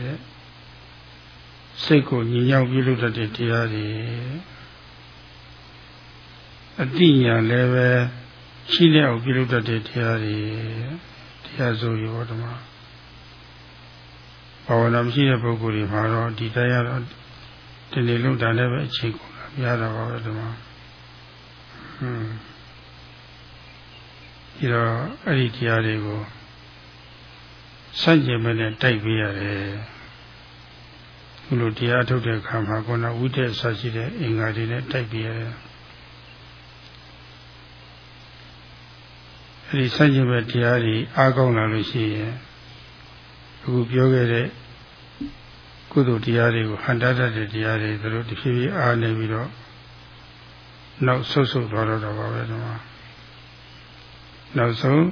တဲ့စိတ်ကိုညင်ရောက်ပြုလုပ်တတ်တဲ့တရားတွေအတိညာလည်းပဲရှိတဲ့အောင်ပြုလုပ်တတ်တဲ့တရားတွေတရားစိုးရဘောဓမ္မ ဘာဝနာမရှိတဲ့ပုဂ္ဂိုလ်တွေမှာတော့ဒီတရားတော့ဒီနေ့လုံးတာလည်းပဲအချိန်ကုန်တာပြရတာပါပဲဒီမှာဟွန်းဒီတော့အဲ့ဒီတရားတွေကိုဆန့်ကျင်မဲ့နဲ့တိုက်ပေးရတယ်ဘုလိုတရားထုတ်တဲ့အခါမှာကောနာဝိတ္တဆရှိတဲ့အင်္ဂါတွေနဲ့တိုက်ပေးရတယ်အဲ့ဒီဆန့်ကျင်မဲ့တရားတွေအားကောင်းလာလို့ရှိရင် အခုပြောခဲ့တဲ့ကုသိုလ်တရားတွေကိုဟန်တာတတ်တဲ့တရားတွေသူတို့တဖြည်းဖြည်းအားနေပြီးတော့နောက်ဆုတ်ဆုတ်သွားတော့တာပါပဲဒီမှာနောက်ဆုံး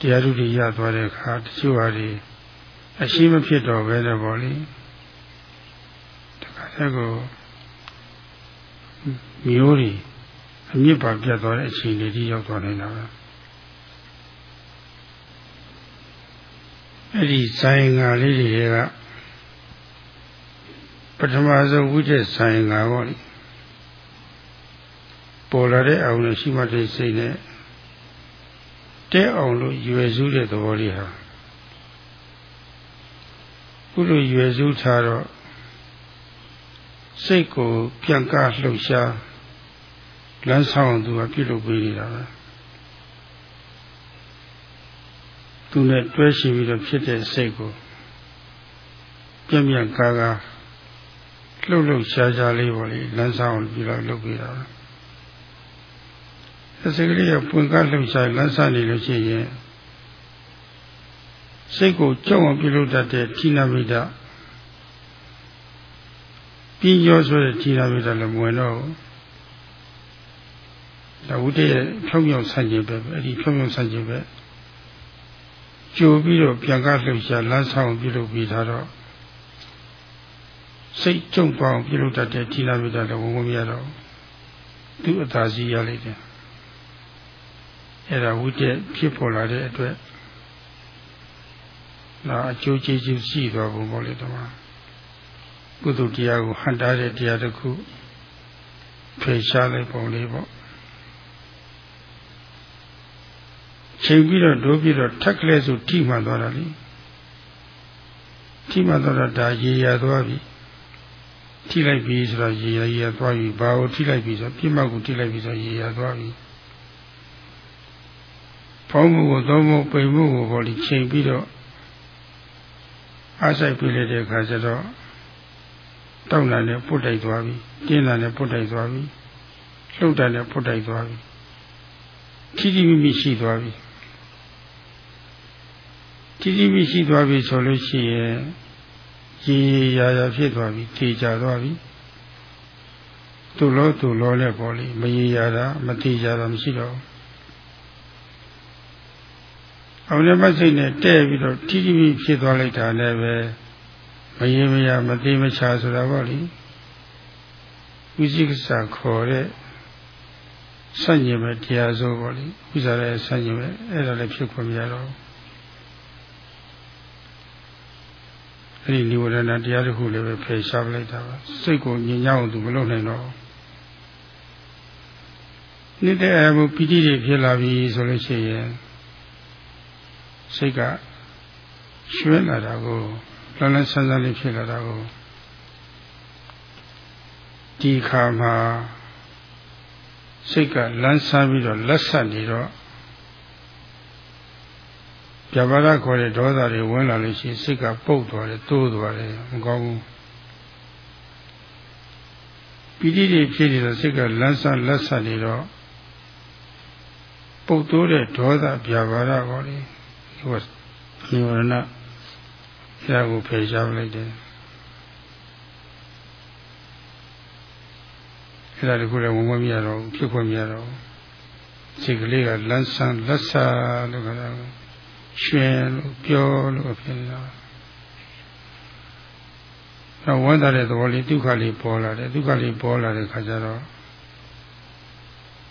တရားဓုတွေရသွားတဲ့အခါတချို့ဟာတွေအရှိမဖြစ်တော့ပဲနဲ့ပေါ့လေတခါတည်းကိုမျိုးတွေအမြင့်ပါပြတ်သွားတဲ့အခြေအနေကြီးရောက်သွားနေတာပဲ အဲ့ဒီဆိုင်ငါလေးတွေကပထမဆုံးဝိတက်ဆိုင်ငါပေါ့လေပေါ်လာတဲ့အောင်နဲ့ရှိမှတဲ့စိတ်နဲ့တဲ့အောင်လို့ရွယ်စုတဲ့သဘောလေးဟာခုလိုရွယ်စုထားတော့စိတ်ကိုပြန်ကားလှုပ်ရှားလမ်းဆောင်သူကပြုလုပ်ပေးနေတာပဲ သူနဲ့တွဲရှိပြီးတော့ဖြစ်တဲ့စိတ်ကိုပြန်ပြန်ကားကားလှုပ်လှုပ်ရှားရှားလေးပေါ့လေလမ်းဆောင်ပြီးတော့လုပ်ပေးတာပဲအစိကလေးကပွင့်ကားလှုပ်ရှားလမ်းဆောင်နေလို့ရှိရင်စိတ်ကိုကြောက်အောင်ပြုလုပ်တတ်တဲ့ဌိနမိတ္တပြီးရောဆိုတဲ့ဌိနမိတ္တလည်းမဝင်တော့ဘူးဒါဝိတ္တရဲ့ဖြောင်းဖြောင်းဆန့်ကျင်ပဲအဲ့ဒီဖြောင်းဖြောင်းဆန့်ကျင်ပဲ ကြိုပြီးတော့ပြန်ကားလှုပ်ရှားလမ်းဆောင်ပြုလုပ်ပြီးသားတော့စိတ်ကြုံပေါအောင်ပြုလုပ်တတ်တဲ့ဌိနမိတ္တလည်းဝင်ဝင်မရတော့သူ့အသာစီရလိုက်တယ်အဲ့ဒါဝိတ္တဖြစ်ပေါ်လာတဲ့အတွက်တော့အကျိုးကျေးဇူးရှိသွားပုံပေါ့လေတမကုသိုလ်တရားကိုဟန်တားတဲ့တရားတစ်ခုဖေရှားလိုက်ပုံလေးပေါ့ ချိန်ပြီးတော့ဒိုးပြီးတော့ထက်ကလေးဆိုထိမှန်သွားတာလေထိမှန်သွားတော့ဒါရေရသွားပြီထိလိုက်ပြီဆိုတော့ရေရရေရသွားပြီဘာကိုထိလိုက်ပြီဆိုတော့ပြစ်မှတ်ကိုထိလိုက်ပြီဆိုတော့ရေရသွားပြီဖောင်းမှုကိုသုံးမှုပိန်မှုကိုပေါ့လေချိန်ပြီးတော့အားဆိုင်ပြလိုက်တဲ့အခါကျတော့တောက်လာနဲ့ပုတ်တိုက်သွားပြီတင်းလာနဲ့ပုတ်တိုက်သွားပြီလှုပ်တာနဲ့ပုတ်တိုက်သွားပြီထီထီမိမိရှိသွားပြီ ထီထီမိရှိသွားပြီဆိုလို့ရှိရင်ရေရာရာဖြစ်သွားပြီထေချသွားပြီသူ့လောသူ့လောနဲ့ပေါ့လေမရေရာတာမထေချတာမရှိတော့ဘူးအောင်ရမစိတ်နဲ့တဲ့ပြီးတော့ထိထိမိဖြစ်သွားလိုက်တာလည်းပဲမရေမရမသိမချဆိုတာပေါ့လေဝိသိကစာခေါ်တဲ့ဆန့်ကျင်မဲ့တရားစိုးပေါ့လေဥစ္စာရဲ့ဆန့်ကျင်မဲ့အဲ့ဒါလည်းဖြစ်ခွင့်မရတော့ အဲ့ဒီនិဝရဏတရားတစ်ခုလည်းပဲဖယ်ရှားလိုက်တာပါစိတ်ကိုညင်ညောင်းသူမလုပ်နိုင်တော့နေ့တည်းအမှုပိဋိတွေဖြစ်လာပြီဆိုလို့ရှိရင်စိတ်ကရွှဲလာတာကိုလန်းလန်းဆန်းဆန်းလေးဖြစ်လာတာကိုဒီခါမှာစိတ်ကလန်းဆန်းပြီးတော့လက်ဆက်နေတော့ ပြဘာရခေါ်တဲ့ဒေါသတွေဝင်လာလို့ရှိရင်စိတ်ကပုတ်သွားတယ်တိုးသွားတယ်မကောင်းဘူးပိဋိတွေဖြစ်နေတော့စိတ်ကလန်းဆန်းလက်ဆက်နေတော့ပုတ်တိုးတဲ့ဒေါသပြဘာရခေါ်တယ်ဟိုနိဝရဏအဲဒါကိုဖယ်ရှားလိုက်တယ်အဲဒါတခုလည်းဝင်မမရတော့ဖြစ်ခွင့်မရတော့စိတ်ကလေးကလန်းဆန်းလက်ဆာလို့ခေါ်တာ ရွှင်လို့ပြောလို့ဖြစ်နေတာတော့ဝမ်းသာတဲ့သဘောလေးဒုက္ခလေးပေါ်လာတယ်ဒုက္ခလေးပေါ်လာတဲ့ခါကျတော့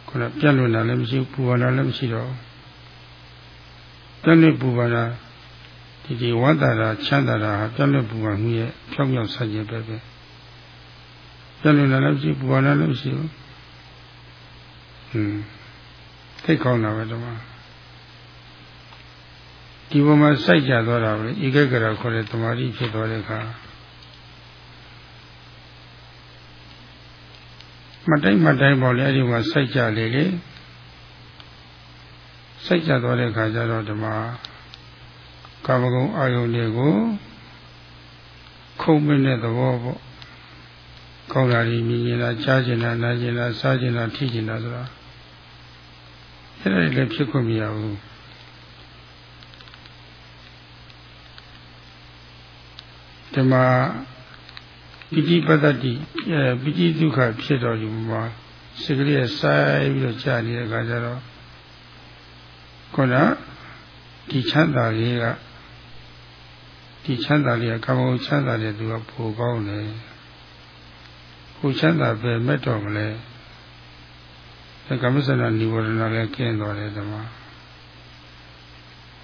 ခုနပြတ်လွန်တာလည်းမရှိဘူးပူပန်တာလည်းမရှိတော့ဘူးပြည့်လွတ်ပူပါတာဒီဒီဝတ္တရာချမ်းသာတာဟာပြည့်လွတ်ပူပါမှုရဲ့ဖြောင်းဖြောင်းဆက်ခြင်းပဲပဲပြည့်လွတ်လာလည်းရှိပူပါလာလည်းရှိဘူးဟွန်းသိကောင်းတာပဲတမ ဒီဘုံမှာစိုက်ကြသွားတာပဲဧကဂရခေါ်တဲ့တမာတိဖြစ်သွားတဲ့အခါမတိုင်းမတိုင်းပေါ်လေအဲ့ဒီမှာစိုက်ကြလေလေစိတ်ကြသွားတဲ့ခါကျတော့ဒီမှာကာမဂုဏ်အာယုန်တွေကိုခုံမင်းတဲ့သဘောပေါ့ကောင်းတာကြီးမြင်နေတာကြားကျင်တာနားကျင်တာစားကျင်တာထိကျင်တာဆိုတာအဲ့ဒါလည်းဖြစ်ခွင့်မရဘူး ဒီမှာပိဋိပတ္တိအဲပိဋိဒုက္ခဖြစ်တော်ယူမှာစိတ်ကလေးဆိုင်ပြီးတော့ကြာနေတဲ့အခါကျတော့ခုနဒီချမ်းသာလေးကဒီချမ်းသာလေးကကာမဂုဏ်ချမ်းသာတဲ့သူကပိုကောင်းတယ်ကိုချမ်းသာပဲမဲ့တော်မလဲအဲကာမစနာនិဝရဏလည်းကျင်းတော်တယ်ဓမ္မ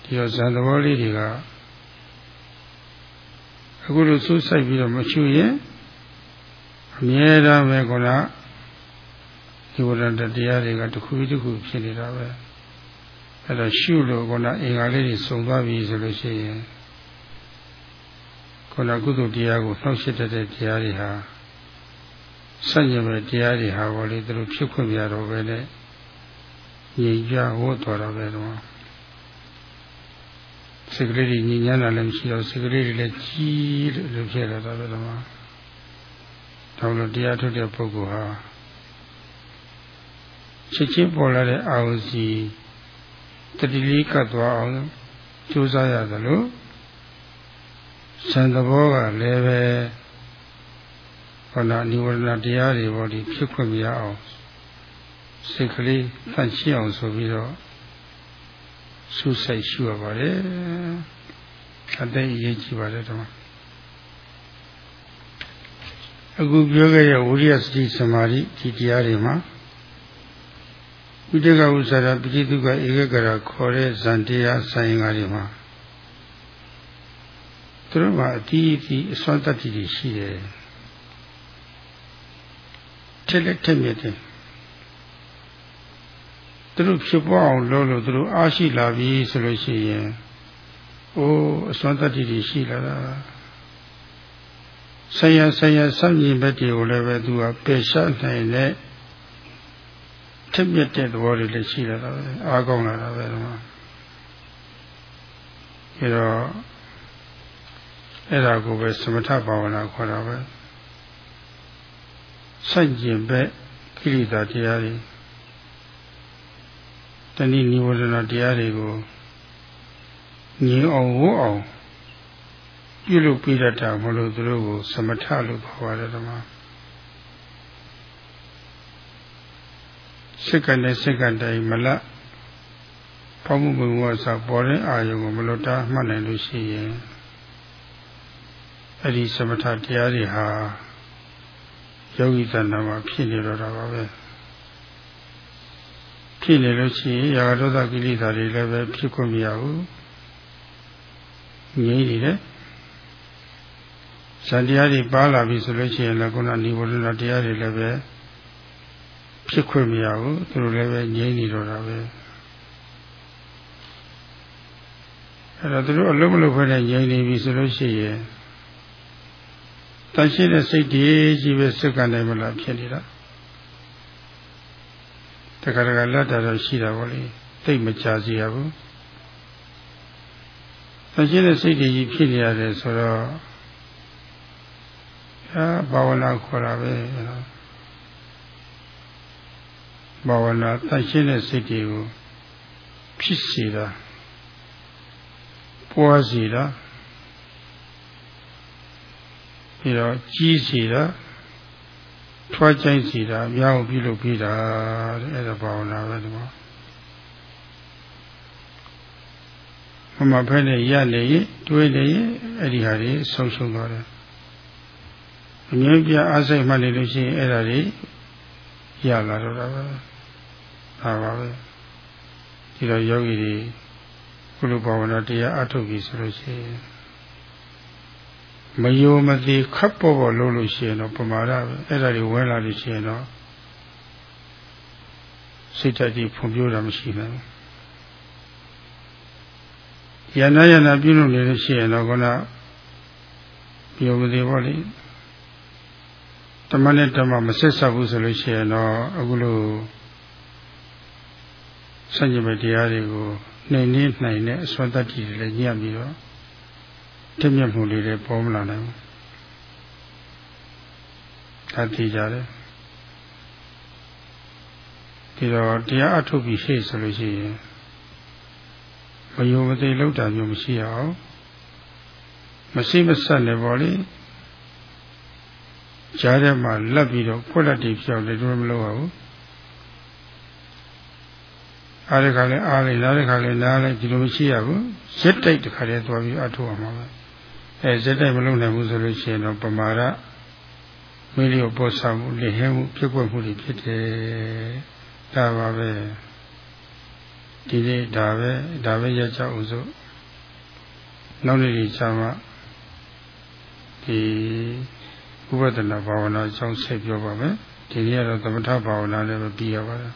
ဒီတော့ဇန်သဘောလေးတွေက အခုလိုစိုးဆိုင်ပြီးတော့မချူရင်အမြဲတမ်းပဲကောလားဒီဝရဏတရားတွေကတစ်ခုတစ်ခုဖြစ်နေတာပဲအဲ့တော့ရှုလို့ကောလားအင်္ဂါလေးတွေစုံသွားပြီဆိုလို့ရှိရင်ကောလားကုသိုလ်တရားကိုနှောက်ရှက်တဲ့တရားတွေဟာဆန့်ကျင်တဲ့တရားတွေဟာဘောလေသူတို့ဖြစ်ခွင့်ရတော့ပဲနဲ့ညင်ကြဝတ်တော်တော့ပဲတော့ စိတ်ကလေးတွေညဉ့်ညမ်းတာလည်းမရှိတော့စိတ်ကလေးတွေလည်းကြီးလို့ဖြစ်လာတာပဲတော့တောင်းလို့တရားထုတ်တဲ့ပုဂ္ဂိုလ်ဟာချက်ချင်းပေါ်လာတဲ့အာဟုစီတတိလေးကတ်သွားအောင်ကြိုးစားရသလိုစံသဘောကလည်းပဲဟောနာနိဝရဏတရားတွေဘောဒီဖြစ်ခွင့်မရအောင်စိတ်ကလေးဖန်ရှင်းအောင်ဆိုပြီးတော့ ဆူဆိုင်ရှုရပါတယ်အသိအရေးကြီးပါတယ်တော့အခုပြောခဲ့တဲ့ဝိရိယစတိသမာဓိဒီတရားတွေမှာဝိတကဥစ္စာရပိဋိတုကဧကကရာခေါ်တဲ့ဇန်တရားဆိုင်ငါတွေမှာသူတို့မှာအတီးအတီးအစွမ်းတတ္တိတွေရှိတယ်ထက်လက်ထက်မြက်တယ် သူတို့ဖြစ်ပေါ်အောင်လုပ်လို့သူတို့အားရှိလာပြီဆိုလို့ရှိရင်အိုးအစွမ်းတတ္တိတွေရှိလာတာဆရာဆရာစံမြင်ဘက်တွေကိုလည်းပဲသူကပယ်ရှားနိုင်တဲ့ထက်မြက်တဲ့သဘောတွေလည်းရှိလာတာပဲအားကောင်းလာတာပဲဒီမှာအဲတော့အဲ့ဒါကိုပဲသမထဘာဝနာခေါ်တာပဲဆန့်ကျင်ဘက်ကိရိတာတရားတွေ တဏှိနိဝရဏတရားတွေကိုငြင်းအောင်ဝတ်အောင်ပြုလုပ်ပြတတ်တာမလို့သူတို့ကို သမထလို့ခေါ်ပါတယ်ဓမ္မစိတ်ကနဲ့စိတ်ကတိုင်းမလတ်ဖောက်မှုမှုဝါစာပေါ်တဲ့အာယုံကိုမလွတ်တာမှတ်နိုင်လို့ရှိရင်အဲ့ဒီသမထတရားတွေဟာယောဂီသဏ္ဍာန်မှာဖြစ်နေတော့တာပါပဲ ဖြစ်နေလို့ရှိရင်ရာဂဒေါသကိလေသာတွေလည်းပဲဖြစ်ခွင့်မရဘူးငြိမ့်နေတယ်ဇန်တရားတွေပါလာပြီဆိုလို့ရှိရင်လည်းခုနနိဝရဏတရားတွေလည်းပဲဖြစ်ခွင့်မရဘူးသူတို့လည်းပဲငြိမ့်နေတော့တာပဲအဲ့တော့သူတို့အလုံးမလုံးဖက်နဲ့ငြိမ့်နေပြီဆိုလို့ရှိရင်တန်ရှင်းတဲ့စိတ်တွေကြီးပဲစက္ကန့်တိုင်းမလားဖြစ်နေတာ တခါတခါလက်တာတော့ရှိတာပေါ့လေသိမကြစီရဘူးတန်ရှင်းတဲ့စိတ်တွေကြီးဖြစ်နေရတယ်ဆိုတော့အာဘာဝနာခေါ်တာပဲဘာဝနာတန်ရှင်းတဲ့စိတ်တွေကိုဖြစ်စေတာပွားစေတာပြီးတော့ကြီးစီတာ ထွားကြိုက်စီတာအများကိုပြုလုပ်ပြီးတာတဲ့အဲ့ဒါဘာဝနာပဲဒီမှာမမဖက်နဲ့ရနေရင်တွေးနေရင်အဲ့ဒီဟာတွေဆုံးရှုံးသွားတယ်အမြဲပြအားစိတ်မှနေလို့ရှိရင်အဲ့ဒါတွေရလာတော့တာပဲဒါပါပဲဒီတော့ယောဂီတွေကုလဘာဝနာတရားအထုတ်ပြီဆိုလို့ရှိရင် မယိုမသိခပ်ပေါ်ပေါ်လုပ်လို့ရှိရင်တော့ပမာဒပဲအဲ့ဒါတွေဝင်လာလို့ရှိရင်တော့စိတ်ဓာတ်ကြီးဖွံ့ဖြိုးတာမရှိနိုင်ဘူးယန္နာယန္နာပြုလုပ်နေလို့ရှိရင်တော့ခုနပြောမသေးပါလိမ့်တမနဲ့တမမဆက်ဆက်ဘူးဆိုလို့ရှိရင်တော့အခုလိုစัญญမတရားတွေကိုနှိမ်နှင်းနိုင်တဲ့အစွမ်းတတ္တိတွေလည်းညံ့ပြီးတော့ တမျက်မှုလေးတွေပေါ်မလာနိုင်ဘူးဒါသိကြတယ်တဒီတော့တရားအထုတ်ပြီးရှေ့ဆိုလို့ရှိရင်မယုံမသိလောက်တာမျိုးမရှိအောင်မရှိမဆက်လည်းပေါ့လေကြားထဲမှာလက်ပြီးတော့ဖွက်လက်တီပြောင်းတယ်တို့မလုပ်ရဘူးအားရခါလဲအားလိုက်လားရခါလဲလားလိုက်ဒီလိုမရှိရဘူးဇက်တိုက်တစ်ခါတည်းသွားပြီးအထုတ်အောင်ပါပဲ အဲဇက်တိုက်မလုပ်နိုင်ဘူးဆိုလို့ရှိရင်တော့ပမာဒမိလျောပေါ်ဆောင်မှုလက်ဟဲမှုဖြစ်ပွက်မှုတွေဖြစ်တယ်ဒါပါပဲဒီနေ့ဒါပဲဒါပဲရကြအောင်စို့နောက်နေ့ကြီးချာမှဒီဥပဒနာဘာဝနာအကြောင်းဆက်ပြောပါမယ်ဒီနေ့ကတော့သမထဘာဝနာလည်းပဲပြီးရပါတယ်